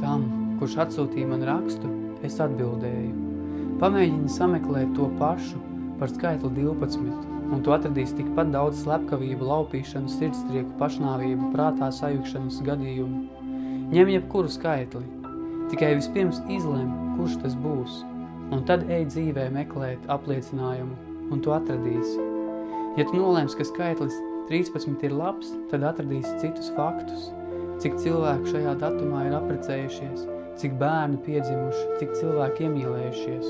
Tam, kurš atsūtīja man rakstu, es atbildēju. Pamēģini sameklēt to pašu par skaitli 12, un tu atradīsi tikpat daudz slepkavību, laupīšanu, sirdstrieku, pašnāvību, prātā sajukšanas gadījumu. Ņem jebkuru skaitli, tikai vispirms izlem, kurš tas būs, un tad ej dzīvē meklēt apliecinājumu, un tu atradīsi. Ja tu nolēms, ka skaitlis 13 ir labs, tad atradīsi citus faktus, cik cilvēku šajā datumā ir aprecējušies, cik bērni piedzimuši, cik cilvēki iemīlējušies.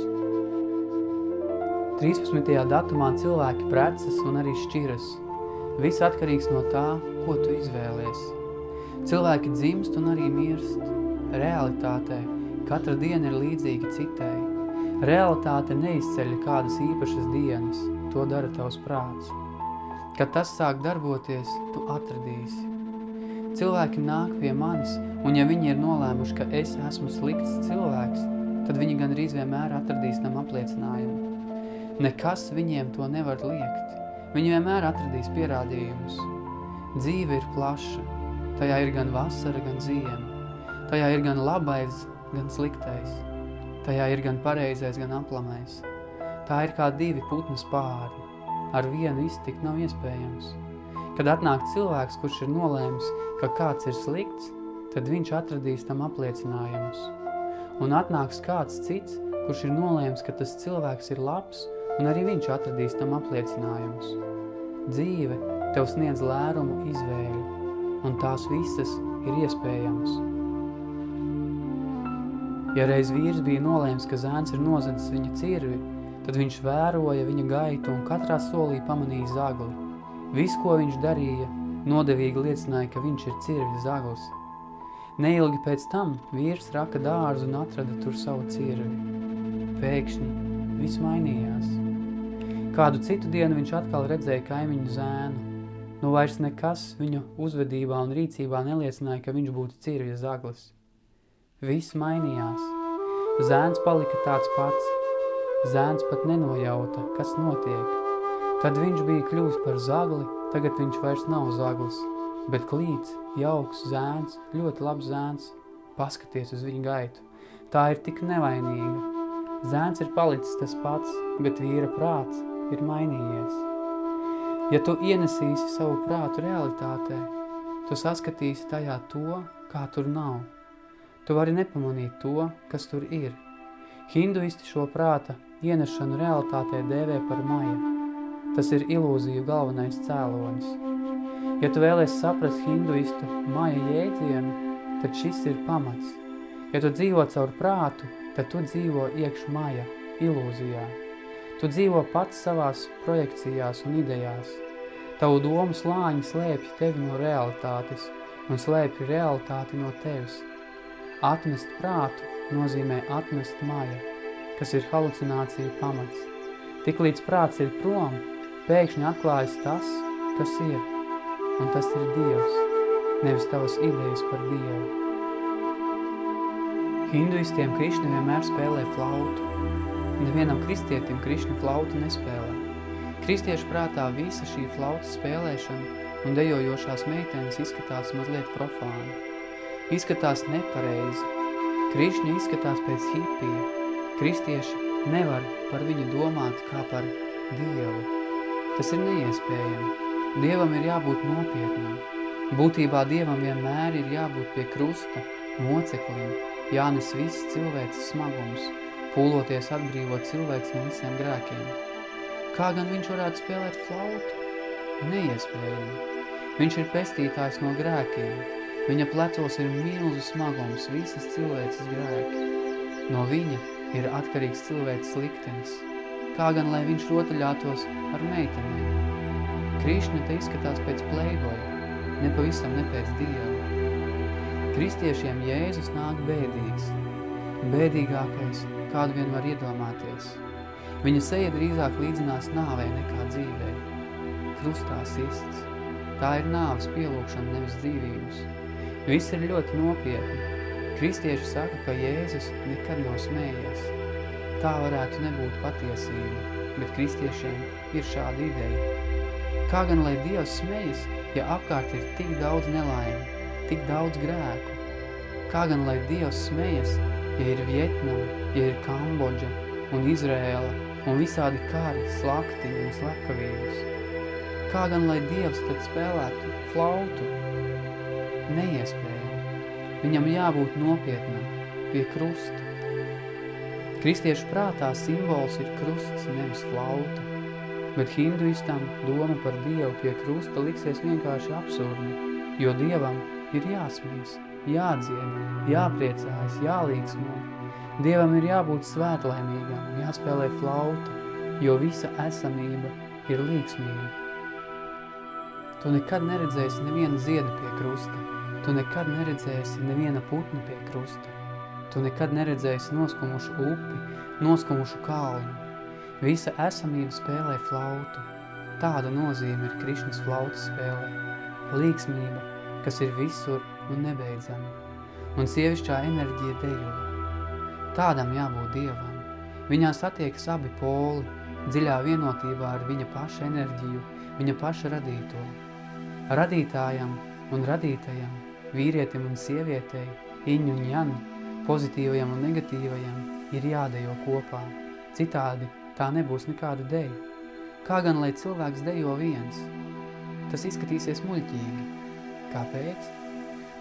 13. datumā cilvēki precas un arī šķiras. Viss atkarīgs no tā, ko tu izvēlies. Cilvēki dzimst un arī mirst. Realitātē katra diena ir līdzīga citai. Realitāte neizceļ kādas īpašas dienas, to dara tavs prāts. Kad tas sāk darboties, tu atradīsi. Cilvēki nāk pie manis, un ja viņi ir nolēmuši, ka es esmu slikts cilvēks, tad viņi gan rīz vienmēr atradīs tam apliecinājumu. Nekas viņiem to nevar liekt. Viņi vienmēr atradīs pierādījumus. Dzīve ir plaša. Tajā ir gan vasara, gan ziema. Tajā ir gan labais, gan sliktais. Tajā ir gan pareizais, gan aplamais. Tā ir kā divi putnas pāri. Ar vienu iztikt nav iespējams. Kad atnāk cilvēks, kurš ir nolēms, ka kāds ir slikts, tad viņš atradīs tam apliecinājumus. Un atnāks kāds cits, kurš ir nolēms, ka tas cilvēks ir labs un arī viņš atradīs tam apliecinājumus. Dzīve tev sniedz lērumu izvēļu, un tās visas ir iespējams. Ja reiz vīrs bija nolēms, ka zēns ir nozadzis viņa cirvi, tad viņš vēroja viņa gaitu un katrā solī pamanīja zagli. Viss, ko viņš darīja, nodevīgi liecināja, ka viņš ir cirvi zaglis. Neilgi pēc tam vīrs raka dārzu un atrada tur savu cirvi. Pēkšņi viss mainījās. Kādu citu dienu viņš atkal redzēja kaimiņu zēnu. Nu vairs nekas viņu uzvedībā un rīcībā neliecināja, ka viņš būtu cirvja zaglis. Viss mainījās. Zēns palika tāds pats. Zēns pat nenojauta, kas notiek. Tad viņš bija kļūst par zagli, tagad viņš vairs nav zaglis, bet klīts, jauks zēns, ļoti labs zēns. Paskaties uz viņu gaitu. Tā ir tik nevainīga. Zēns ir palicis tas pats, bet vīra prāts ir mainījies. Ja tu ienesīsi savu prātu realitātē, tu saskatīsi tajā to, kā tur nav. Tu vari nepamanīt to, kas tur ir. Hinduisti šo prāta ienešanu realitātē dēvē par maja. Tas ir ilūziju galvenais cēlonis. Ja tu vēlies saprast hinduistu maja jēdzienu, tad šis ir pamats. Ja tu dzīvo caur prātu, tad tu dzīvo iekš maja, ilūzijā. Tu dzīvo pats savās projekcijās un idejās. Tavu domu slāņi slēpj tevi no realitātes un slēpj realitāti no tevis. Atmest prātu nozīmē atmest maja, kas ir halucinācija pamats. Tik līdz prāts ir prom, pēkšņi atklājas tas, kas ir, un tas ir Dievs, nevis tavas idejas par Dievu. Hinduistiem Krišna vienmēr spēlē flautu, Nevienam kristietim Krišņa flautu nespēlē. Kristiešu prātā visa šī flautas spēlēšana un dejojošās meitenes izskatās mazliet profāni. Izskatās nepareizi. Krišņa izskatās pēc hipija. Kristieši nevar par viņu domāt kā par Dievu. Tas ir neiespējami. Dievam ir jābūt nopietnam. Būtībā Dievam vienmēr ir jābūt pie krusta, moceklim, jānes viss cilvēces smagums – pūloties atbrīvot cilvēks no visiem grēkiem. Kā gan viņš varētu spēlēt flautu? Neiespējami. Viņš ir pestītājs no grēkiem. Viņa plecos ir milzu smagums, visas cilvēces grēki. No viņa ir atkarīgs cilvēks liktenis. Kā gan, lai viņš rotaļātos ar meitenēm? Krišņa te izskatās pēc playboya, nepavisam ne pēc Dieva. Kristiešiem Jēzus nāk bēdīgs. Bēdīgākais kādu vien var iedomāties. Viņa seja drīzāk līdzinās nāvē nekā dzīvē. Krustā sists. Tā ir nāves pielūkšana, nevis dzīvības. Viss ir ļoti nopietni. Kristieši saka, ka Jēzus nekad nav smējies. Tā varētu nebūt patiesība, bet kristiešiem ir šāda ideja. Kā gan lai Dievs smējas, ja apkārt ir tik daudz nelaimi, tik daudz grēku? Kā gan lai Dievs smejas, ja ir Vietnam, ja ir Kambodža un Izrēla un visādi kari, slaktiņi un slepkavības? Kā gan lai Dievs tad spēlētu flautu? Neiespējami. Viņam jābūt nopietnam, pie krusta. Kristiešu prātā simbols ir krusts, nevis flauta. Bet hinduistam doma par Dievu pie krusta liksies vienkārši absurdi, jo Dievam ir jāsmīs, jādzied, jāpriecājas, jālīksmo. Dievam ir jābūt svētlaimīgam, jāspēlē flauta, jo visa esamība ir līksmība. Tu nekad neredzēsi neviena zieda pie krusta. Tu nekad neredzēsi neviena putna pie krusta. Tu nekad neredzēsi noskumušu upi, noskumušu kalnu. Visa esamība spēlē flautu. Tāda nozīme ir Krišnas flautas spēlē. Līksmība, kas ir visur un nebeidzama. Un sievišķā enerģija dejo. Tādam jābūt Dievam. Viņā satiekas abi poli, dziļā vienotībā ar viņa paša enerģiju, viņa paša radīto. Radītājam un radītajam, vīrietim un sievietei, iņu un jan, pozitīvajam un negatīvajam, ir jādejo kopā. Citādi tā nebūs nekāda deja. Kā gan, lai cilvēks dejo viens? Tas izskatīsies muļķīgi. Kāpēc?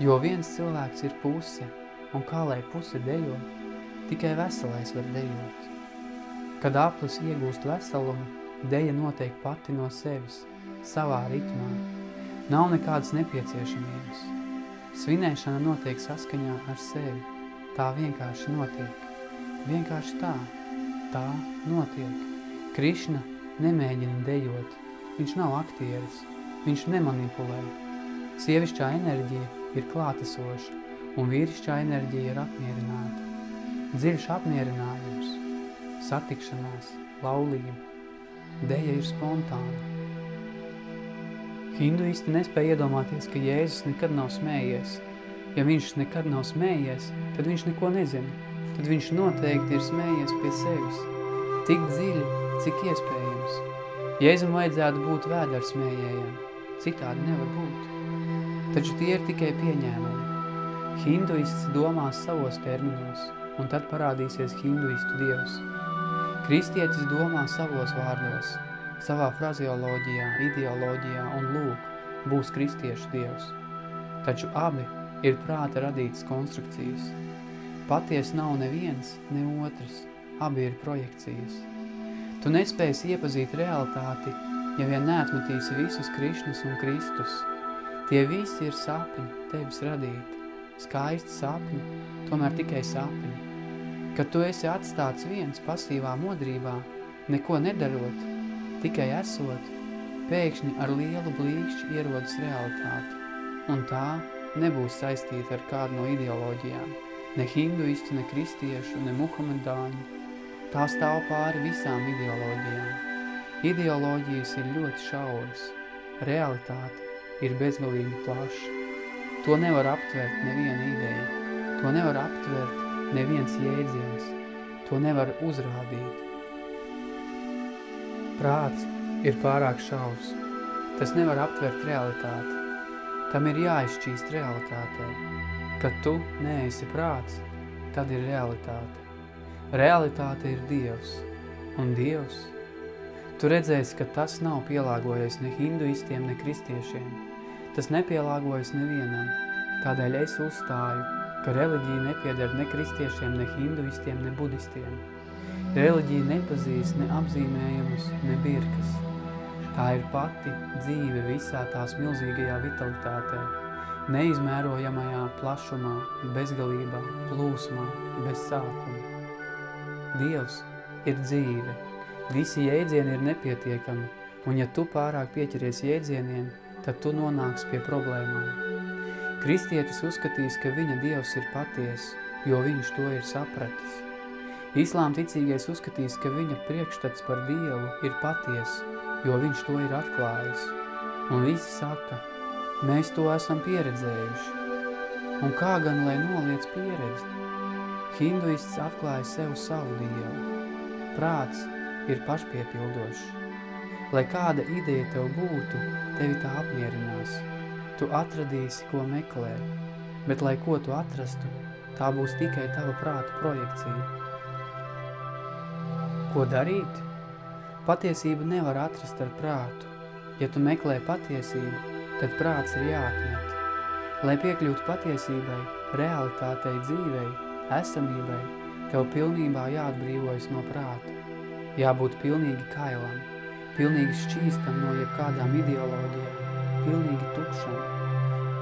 Jo viens cilvēks ir puse, un kā lai puse dejo, tikai veselais var dejot. Kad aplis iegūst veselumu, deja notiek pati no sevis, savā ritmā, Nav nekādas nepieciešamības. Svinēšana notiek saskaņā ar sevi. Tā vienkārši notiek. Vienkārši tā. Tā notiek. Krišna nemēģina dejot. Viņš nav aktieris. Viņš nemanipulē. Sievišķā enerģija ir klātesoša, un vīrišķā enerģija ir apmierināta. Dziļš apmierinājums, satikšanās, laulība. Deja ir spontāna. Hinduisti nespēja iedomāties, ka Jēzus nekad nav smējies. Ja viņš nekad nav smējies, tad viņš neko nezina. Tad viņš noteikti ir smējies pie sevis. Tik dziļi, cik iespējams. Jēzum vajadzētu būt vēdar smējējiem. Citādi nevar būt. Taču tie ir tikai pieņēmumi. Hinduists domās savos terminos, un tad parādīsies hinduistu dievs. Kristietis domā savos vārdos, savā frazioloģijā, ideoloģijā un lūk, būs kristiešu dievs. Taču abi ir prāta radītas konstrukcijas. Paties nav neviens, ne otrs, abi ir projekcijas. Tu nespēsi iepazīt realitāti, ja vien neatmetīsi visus Krišnas un Kristus. Tie visi ir sapņi, tevis radīti. Skaisti sapņi, tomēr tikai sapņi. Kad tu esi atstāts viens pasīvā modrībā, neko nedarot, Tikai esot, pēkšņi ar lielu blīkšķi ierodas realitāte, un tā nebūs saistīta ar kādu no ideoloģijām, ne hinduistu, ne kristiešu, ne muhamedāņu. Tā stāv pāri visām ideoloģijām. Ideoloģijas ir ļoti šauras, realitāte ir bezgalīgi plaša. To nevar aptvert neviena ideja, to nevar aptvert neviens jēdziens, to nevar uzrādīt. Prāts ir pārāk šaurs. Tas nevar aptvert realitāti. Tam ir jāizšķīst realitātē. Kad tu neesi prāts, tad ir realitāte. Realitāte ir Dievs. Un Dievs? Tu redzēsi, ka tas nav pielāgojies ne hinduistiem, ne kristiešiem. Tas nepielāgojas nevienam. Tādēļ es uzstāju, ka reliģija nepieder ne kristiešiem, ne hinduistiem, ne budistiem. Reliģija nepazīst ne apzīmējumus, ne birkas. Tā ir pati dzīve visā tās milzīgajā vitalitātē, neizmērojamajā plašumā, bezgalībā, plūsmā, bez sākuma. Dievs ir dzīve. Visi jēdzieni ir nepietiekami, un ja tu pārāk pieķeries jēdzieniem, tad tu nonāks pie problēmām. Kristietis uzskatīs, ka viņa Dievs ir paties, jo viņš to ir sapratis. Islām ticīgais uzskatīs, ka viņa priekšstats par Dievu ir paties, jo viņš to ir atklājis. Un visi saka, mēs to esam pieredzējuši. Un kā gan, lai noliec pieredzi? Hinduists atklāja sev savu Dievu. Prāts ir pašpiepildošs. Lai kāda ideja tev būtu, tevi tā apmierinās. Tu atradīsi, ko meklēt. Bet, lai ko tu atrastu, tā būs tikai tava prāta projekcija. Ko darīt? Patiesību nevar atrast ar prātu. Ja tu meklē patiesību, tad prāts ir jāatmet. Lai piekļūtu patiesībai, realitātei, dzīvei, esamībai, tev pilnībā jāatbrīvojas no prāta. Jābūt pilnīgi kailam, pilnīgi šķīstam no jebkādām ideoloģijām, pilnīgi tukšam,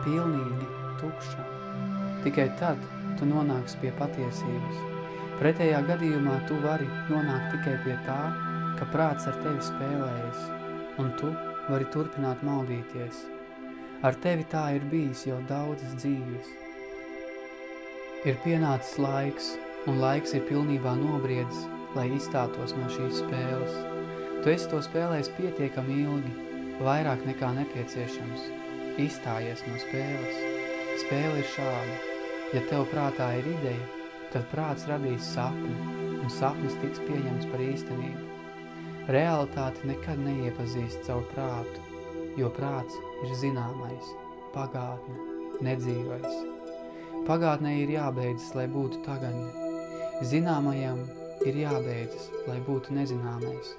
pilnīgi tukšam. Tikai tad tu nonāks pie patiesības. Pretējā gadījumā tu vari nonākt tikai pie tā, ka prāts ar tevi spēlējas, un tu vari turpināt maldīties. Ar tevi tā ir bijis jau daudzas dzīves. Ir pienācis laiks, un laiks ir pilnībā nobriedis, lai izstātos no šīs spēles. Tu esi to spēlējis pietiekami ilgi, vairāk nekā nepieciešams. Izstājies no spēles. Spēle ir šāda. Ja tev prātā ir ideja, tad prāts radīs sapni, un sapnis tiks pieņemts par īstenību. Realitāti nekad neiepazīst caur prātu, jo prāts ir zināmais, pagātne, nedzīvais. Pagātnē ir jābeidzas, lai būtu tagaņa. Zināmajam ir jābeidzas, lai būtu nezināmais.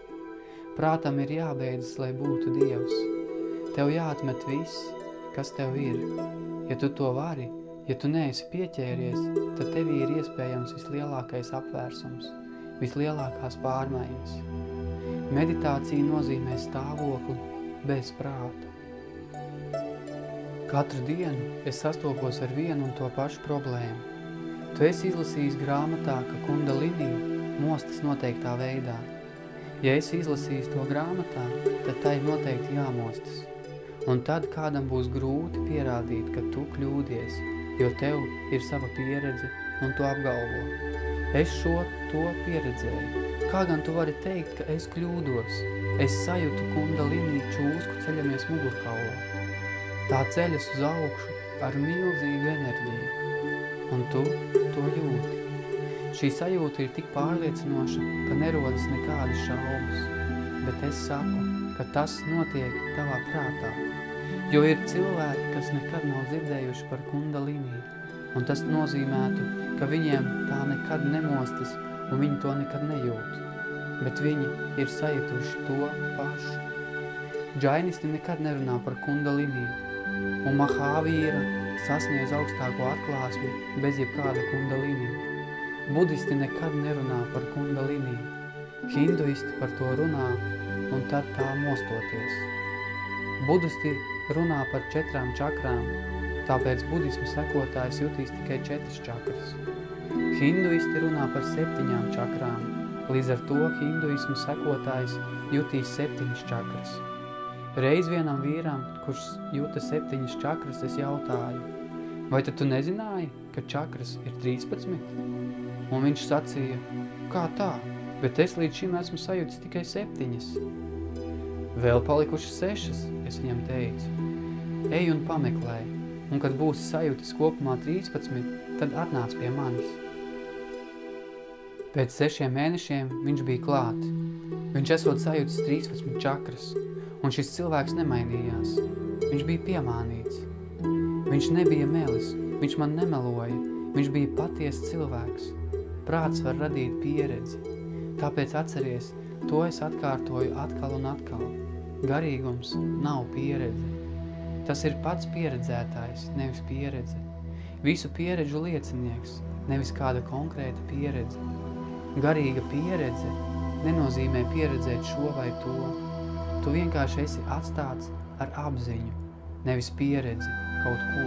Prātam ir jābeidzas, lai būtu Dievs. Tev jāatmet viss, kas tev ir. Ja tu to vari, ja tu neesi pieķēries, tad tevī ir iespējams vislielākais apvērsums, vislielākās pārmaiņas. Meditācija nozīmē stāvokli bez prāta. Katru dienu es sastopos ar vienu un to pašu problēmu. Tu esi izlasījis grāmatā, ka kundalini mostas noteiktā veidā. Ja esi izlasījis to grāmatā, tad tai noteikti jāmostas – Un tad kādam būs grūti pierādīt, ka tu kļūdies, jo tev ir sava pieredze un tu apgalvo. Es šo to pieredzēju. Kā gan tu vari teikt, ka es kļūdos? Es sajūtu kundalini čūsku ceļamies mugurkaulā. Tā ceļas uz augšu ar milzīgu enerģiju. Un tu to jūti. Šī sajūta ir tik pārliecinoša, ka nerodas nekādas šaubas. Bet es saku, ka tas notiek tavā prātā. Jo ir cilvēki, kas nekad nav dzirdējuši par kundalini, un tas nozīmētu, ka viņiem tā nekad nemostas, un viņi to nekad nejūt. Bet viņi ir sajutuši to pašu. Džainisti nekad nerunā par kundalini, un Mahāvīra sasniedz augstāko atklāsmi bez jebkāda kundalini. Budisti nekad nerunā par kundalini, hinduisti par to runā, un tad tā mostoties. Budisti runā par četrām čakrām, tāpēc budismu sekotājs jutīs tikai četras čakras. Hinduisti runā par septiņām čakrām, līdz ar to hinduismu sekotājs jutīs septiņas čakras. Reiz vienam vīram, kurš jūta septiņas čakras, es jautāju, vai tad tu nezināji, ka čakras ir 13? Un viņš sacīja, kā tā, bet es līdz šim esmu sajūtis tikai septiņas. Vēl palikušas sešas, es viņam teicu. Ej un pameklē, un kad būsi sajūtis kopumā 13, tad atnāc pie manis. Pēc sešiem mēnešiem viņš bija klāt. Viņš esot sajūtis 13 čakras, un šis cilvēks nemainījās. Viņš bija piemānīts. Viņš nebija melis, viņš man nemeloja, viņš bija patiesa cilvēks. Prāts var radīt pieredzi. Tāpēc atceries, to es atkārtoju atkal un atkal. Garīgums nav pieredze. Tas ir pats pieredzētājs, nevis pieredze. Visu pieredžu liecinieks, nevis kāda konkrēta pieredze. Garīga pieredze nenozīmē pieredzēt šo vai to. Tu vienkārši esi atstāts ar apziņu, nevis pieredzi kaut ko.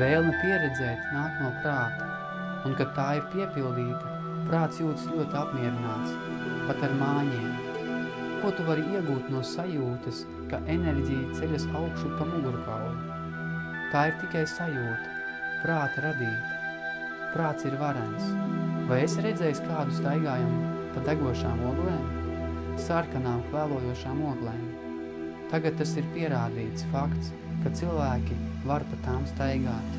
Vēlme pieredzēt nāk no prāta, un kad tā ir piepildīta, prāts jūtas ļoti apmierināts, pat ar māņiem. Ko tu vari iegūt no sajūtas, ka enerģija ceļas augšu pa mugurkaulu? Tā ir tikai sajūta, prāta radīta. Prāts ir varens. Vai esi redzējis kādu staigājumu pa degošām oglēm? Sarkanām kvēlojošām oglēm. Tagad tas ir pierādīts fakts, ka cilvēki var pa tām staigāt.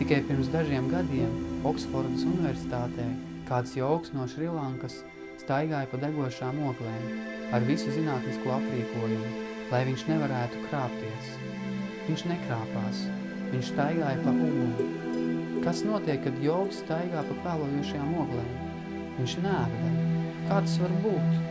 Tikai pirms dažiem gadiem Oksfordas universitātē kāds jauks no Šrilankas staigāja pa degošām oglēm ar visu zinātnisko aprīkojumu, lai viņš nevarētu krāpties. Viņš nekrāpās, Viņš staigāja pa uguni. Kas notiek, kad jogs staigā pa pēlojošajām oglēm? Viņš nēvda. Kā tas var būt?